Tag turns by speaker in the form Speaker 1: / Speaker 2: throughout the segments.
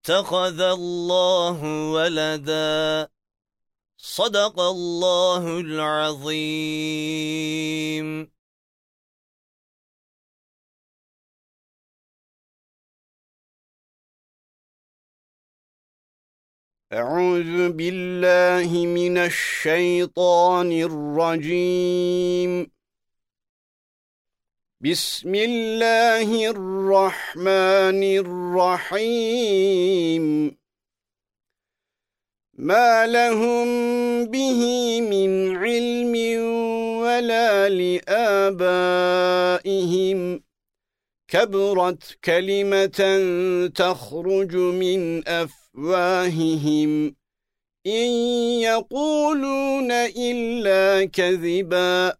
Speaker 1: اتخذ الله ولدا. صدق الله العظيم.
Speaker 2: أعوذ بالله من الشيطان الرجيم. بسم الله الرحمن الرحيم. ما لهم به من علم ولا لآبائهم. كبرت كلمة تخرج من أفواههم. إن يقولون إلا كذباً.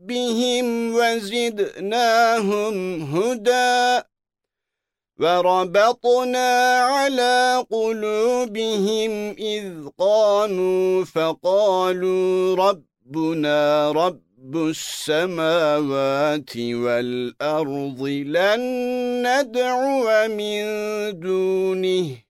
Speaker 2: ربهم وزدناهم هدى وربطنا على قلوبهم إذ قاموا فقالوا ربنا رب السماوات والأرض لن ندعو من دونه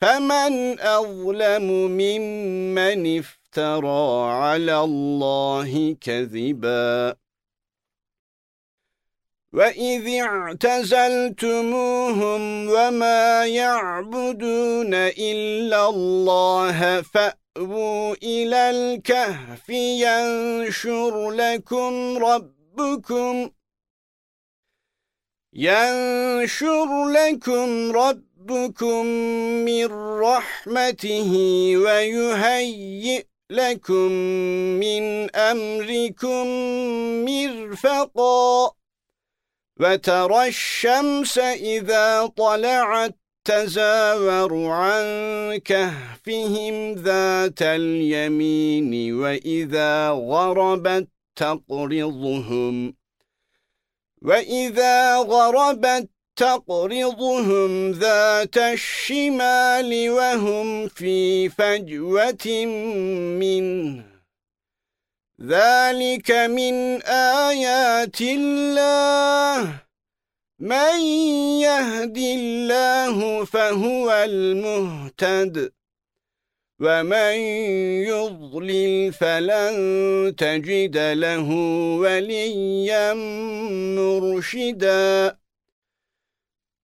Speaker 2: فَمَنْ أَظْلَمُ مِمَّنِ افْتَرَى عَلَى اللَّهِ كَذِبًا وَإِذِ اعْتَزَلْتُمُوهُمْ وَمَا يَعْبُدُونَ إِلَّا اللَّهَ فَأْوُوا إِلَى الْكَهْفِ يَنشُرْ لَكُمْ رَبُّكُمْ يَنشُرْ لَكُمْ رَبُّكُمْ رَبُّكُمْ مِنْ رَحْمَتِهِ وَيُهَيِّئْ لَكُمْ مِنْ أَمْرِكُمْ مِرْفَقًا وترى الشمس إذا طلعت تزاور عن كهفهم ذات اليمين وإذا غربت تقرضهم وَإِذَا غَرَبَتْ تَقْرِضُهُمْ ذَاتَ الشِّمَالِ وَهُمْ فِي فَجْوَةٍ مِّنْهُ. ذَلِكَ مِنْ آيَاتِ اللَّهِ. مَنْ يَهْدِ اللَّهُ فَهُوَ الْمُهْتَدِ. وَمَن يُضْلِلْ فَلَن تَجِدَ لَهُ وَلِيًّا مُرْشِدًا.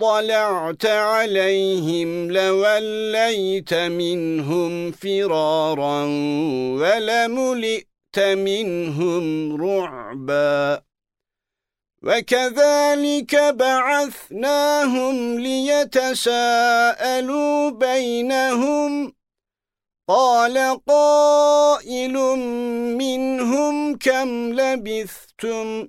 Speaker 2: اطَّلَعْتَ عَلَيْهِمْ لَوَلَّيْتَ مِنْهُمْ فِرَارًا وَلَمُلِئْتَ مِنْهُمْ رُعْبًا وَكَذَلِكَ بَعَثْنَاهُمْ لِيَتَسَاءَلُوا بَيْنَهُمْ قال قائل منهم كم لبثتم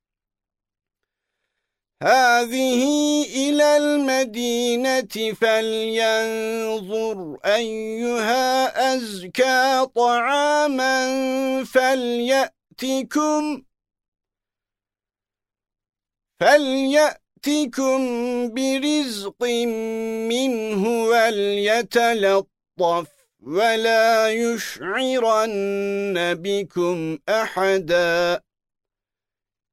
Speaker 2: هذه إلى المدينة فلينظر أيها أزكى طعاما فليأتكم فليأتكم برزق منه وليتلطف ولا يشعرن بكم أحداً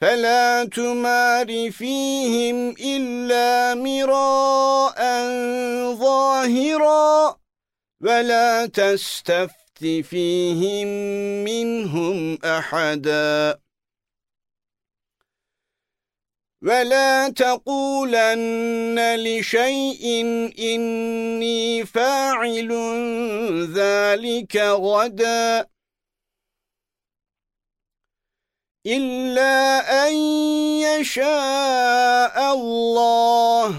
Speaker 2: فلا تمار فيهم إلا مراء ظاهرا ولا تستفت فيهم منهم أحدا ولا تقولن لشيء إني فاعل ذلك غداً إِلَّا أَن يَشَاءَ اللَّهُ.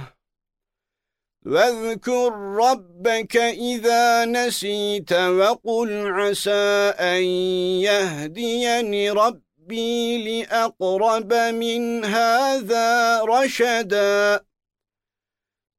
Speaker 2: وَاذْكُرْ رَبَّكَ إِذَا نَسِيتَ وَقُلْ عَسَىٰ أَن يَهْدِيَنِ رَبِّي لأقرب من هذا رشدا.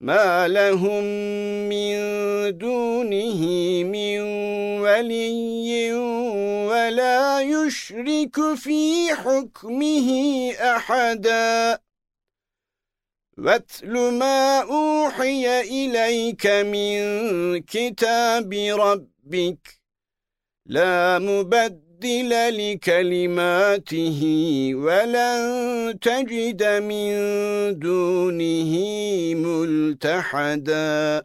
Speaker 2: ما لهم من دونه من ولي ولا يشرك في حكمه أحدا واتل ما أوحي إليك من كتاب ربك لا مبدل لكلماته ولن تجد من دونه ملتحداً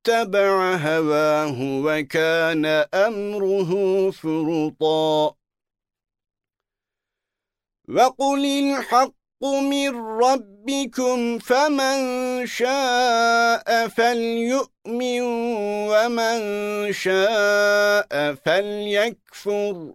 Speaker 2: اتبع هواه وكان أمره فرطا. وقل الحق من ربكم فمن شاء فليؤمن ومن شاء فليكفر.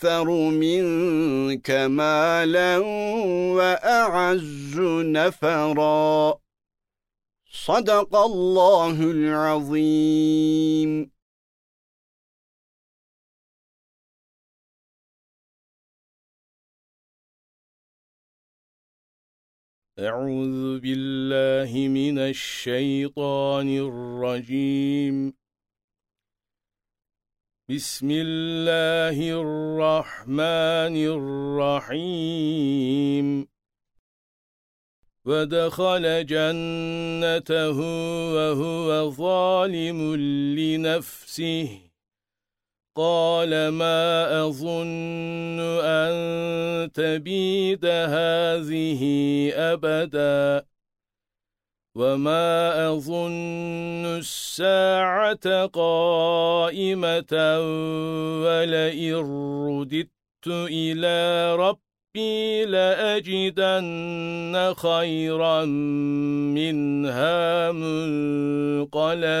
Speaker 2: أكثر منك مالا وأعز نفرا. صدق الله العظيم.
Speaker 3: أعوذ بالله من الشيطان الرجيم. بسم الله الرحمن الرحيم. ودخل جنته وهو ظالم لنفسه. قال ما أظن أن تبيد هذه أبداً. وما أظن الساعة قائمة ولئن رددت إلى ربي لأجدن خيرا منها منقلبا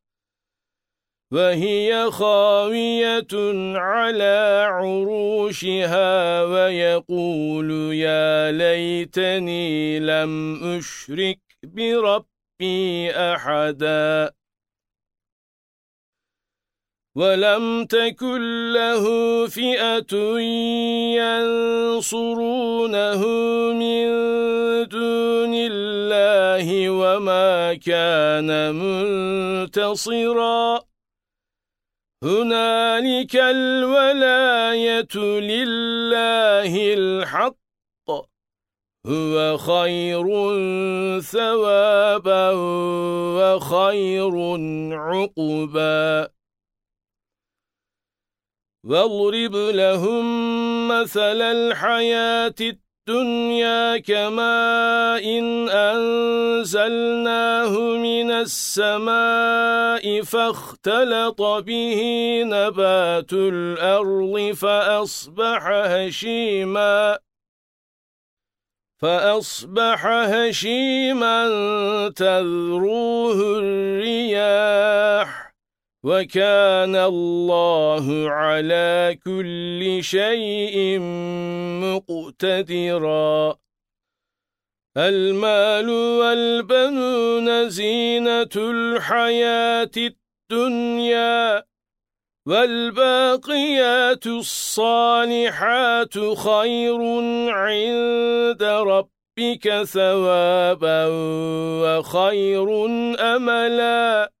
Speaker 3: وهي خاوية على عروشها ويقول يا ليتني لم أشرك بربي أحدا. ولم تكن له فئة ينصرونه من دون الله وما كان منتصراً. هنالك الولاية لله الحق هو خير ثوابا وخير عقبا. واضرب لهم مثل الحياة الدنيا كماء إن أنزلناه من السماء فاختلط به نبات الأرض فأصبح هشيما فأصبح هشيما تذروه الرياح وَكَانَ اللَّهُ عَلَى كُلِّ شَيْءٍ مُقْتَدِرًا. الْمَالُ وَالْبَنُونَ زِينَةُ الْحَيَاةِ الدُّنْيَا وَالْبَاقِيَاتُ الصَّالِحَاتُ خَيْرٌ عِندَ رَبِّكَ ثَوَابًا وَخَيْرٌ أَمَلًا.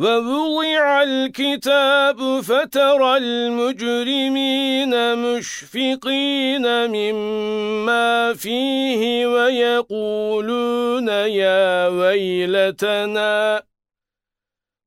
Speaker 3: وَوُضِعَ الْكِتَابُ فَتَرَى الْمُجْرِمِينَ مُشْفِقِينَ مِمَّا فِيهِ وَيَقُولُونَ يَا وَيْلَتَنَا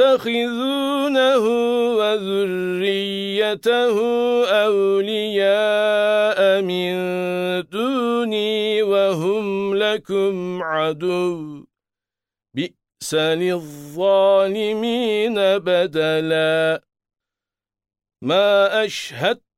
Speaker 3: أَفَتَتَّخِذُونَهُ وَذُرِّيَّتَهُ أَوْلِيَاءَ مِنْ دُونِي وَهُمْ لَكُمْ عَدُوٌّ. بِئْسَ لِلظَّالِمِينَ بَدَلًا. مَا أَشْهَدْتُ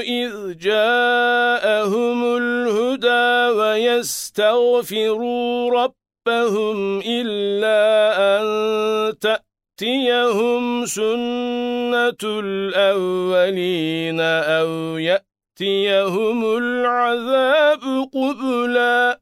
Speaker 3: إِذْ جَاءَهُمُ الْهُدَى وَيَسْتَغْفِرُوا رَبَّهُمْ إِلَّا أَن تَأْتِيَهُمْ سُنَّةُ الْأَوَّلِينَ أَوْ يَأْتِيَهُمُ الْعَذَابُ قُبُلًا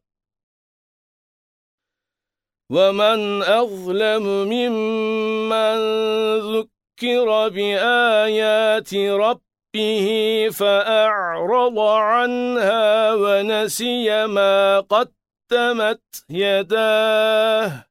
Speaker 3: وَمَنْ أَظْلَمُ مِمَّنْ ذُكِّرَ بِآيَاتِ رَبِّهِ فَأَعْرَضَ عَنْهَا وَنَسِيَ مَا قَدَّمَتْ يَدَاهُ.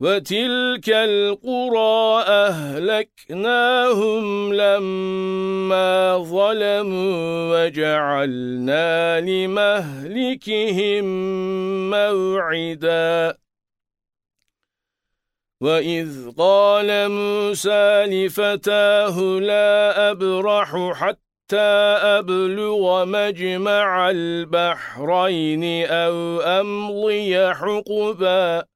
Speaker 3: وَتِلْكَ الْقُرَى أَهْلَكْنَاهُمْ لَمَّا ظَلَمُوا وَجَعَلْنَا لِمَهْلِكِهِمْ مَوْعِدًا وَإِذْ قَالَ مُوسَى لِفَتَاهُ لَا أَبْرَحُ حَتَّى أَبْلُغَ مَجْمَعَ الْبَحْرَيْنِ أَوْ أَمْضِيَ حُقُبًا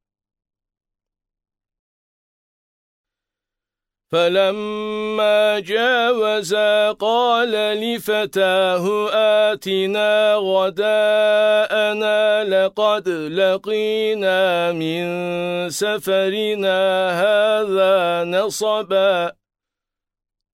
Speaker 3: فَلَمَّا جَاوَزَا قَالَ لِفَتَاهُ آتِنَا غَدَاءَنَا لَقَدْ لَقِينَا مِنْ سَفَرِنَا هَذَا نَصَبًا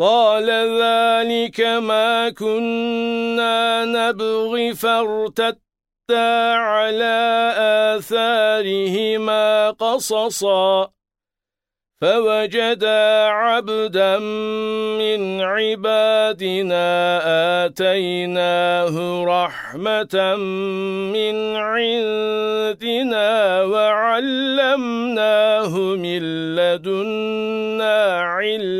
Speaker 3: قال ذلك ما كنا نبغي فارتدتا على آثارهما قصصا. فوجدا عبدا من عبادنا آتيناه رحمة من عندنا وعلمناه من لدنا علماً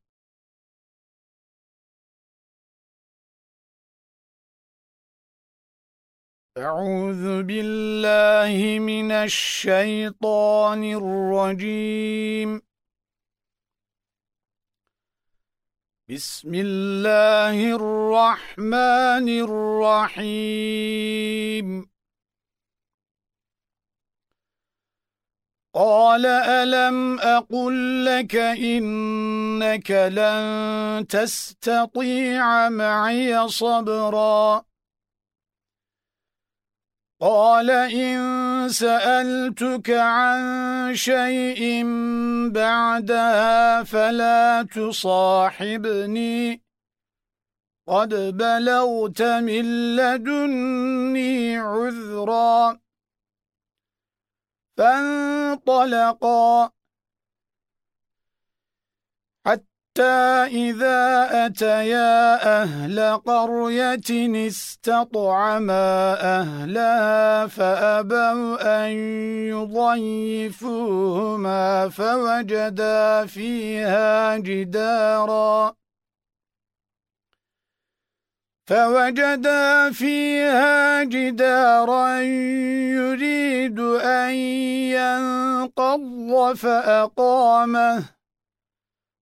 Speaker 2: أعوذ بالله من الشيطان الرجيم. بسم الله الرحمن الرحيم. قال ألم أقل لك إنك لن تستطيع معي صبراً؟ قال إن سألتك عن شيء بعدها فلا تصاحبني. قد بلغت من لدني عذرا. فانطلقا حتى إذا أتيا أهل قرية استطعما أهلها فأبوا أن يضيفوهما فوجدا فيها جداراً فوجدا فيها جدارا يريد أن ينقض فأقامه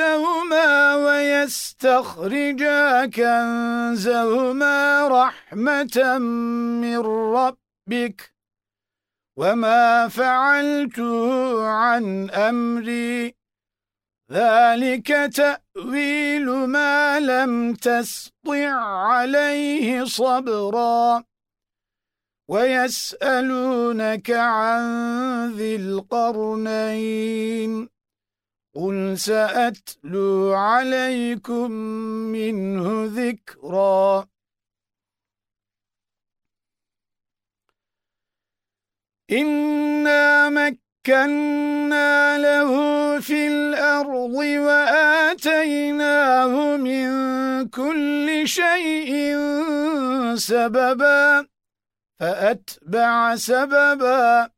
Speaker 2: وَيَسْتَخْرِجَا وَيَسْتَخْرِجَا كَنزَهُمَا رَحْمَةً مِّن رَّبِّكَ. وَمَا فَعَلْتُهُ عَنْ أَمْرِي. ذَلِكَ تَأْوِيلُ مَا لَمْ تَسْطِع عَلَيْهِ صَبْرًا. وَيَسْأَلُونَكَ عَنْ ذِي الْقَرْنَيْنِ. قُلْ سَأَتْلُو عَلَيْكُمْ مِنْهُ ذِكْرًا إِنَّا مَكَّنَّا لَهُ فِي الْأَرْضِ وَآتَيْنَاهُ مِنْ كُلِّ شَيْءٍ سَبَبًا فَأَتْبَعَ سَبَبًا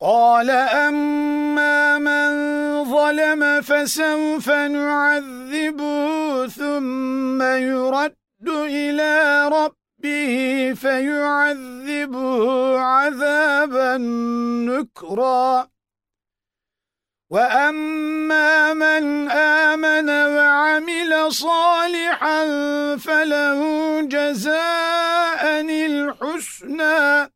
Speaker 2: قال أما من ظلم فسوف نعذبه ثم يرد إلى ربه فيعذبه عذابا نكرا. وَأَمَّا مَنْ آمَنَ وَعَمِلَ صَالِحًا فَلَهُ جَزَاءً الْحُسْنَى.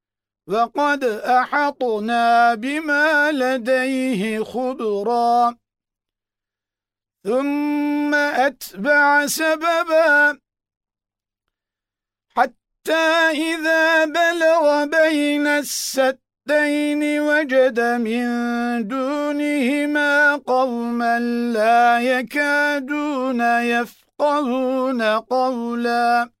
Speaker 2: وقد أحطنا بما لديه خبرا. ثم أتبع سببا. حتى إذا بلغ بين الستين وجد من دونهما قوما لا يكادون يفقهون قولا.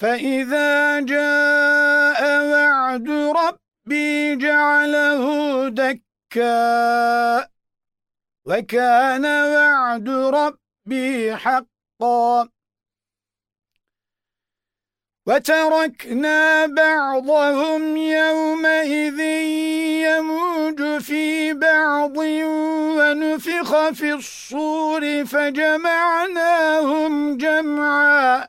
Speaker 2: فإذا جاء وعد ربي جعله دكا وكان وعد ربي حقا وتركنا بعضهم يومئذ يموج في بعض ونفخ في الصور فجمعناهم جمعا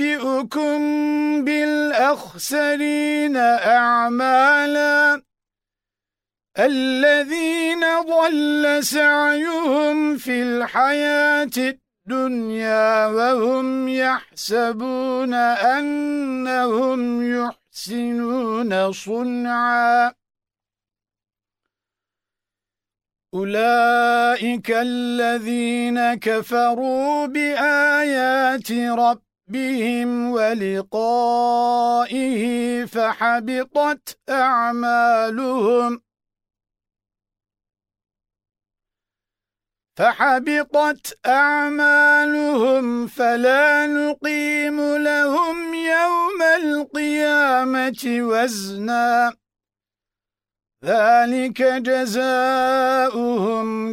Speaker 2: أُنَبِّئُكُم بِالْأَخْسَرِينَ أَعْمَالًا الَّذِينَ ضَلَّ سَعْيُهُمْ فِي الْحَيَاةِ الدُّنْيَا وَهُمْ يَحْسَبُونَ أَنَّهُمْ يُحْسِنُونَ صُنْعًا أُولَئِكَ الَّذِينَ كَفَرُوا بِآيَاتِ رَبِّهِمْ ربهم ولقائه فحبطت أعمالهم. فحبطت أعمالهم فلا نقيم لهم يوم القيامة وزنا. ذلك جزاؤهم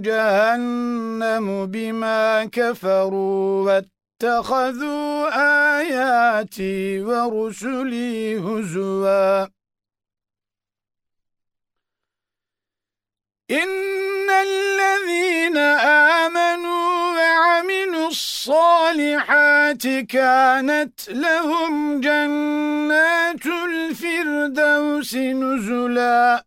Speaker 2: جهنم بما كفروا اتخذوا آياتي ورسلي هزوا. إن الذين آمنوا وعملوا الصالحات كانت لهم جنات الفردوس نزلاً.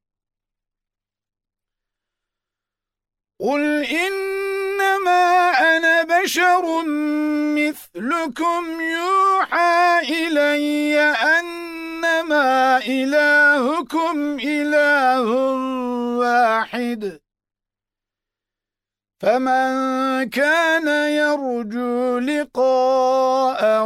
Speaker 2: قُلْ إِنَّمَا أَنَا بَشَرٌ مِثْلُكُمْ يُوحَى إِلَيَّ أَنَّمَا إِلَٰهُكُمْ إِلَٰهٌ وَاحِدٌ فَمَن كَانَ يَرْجُو لِقَاءَ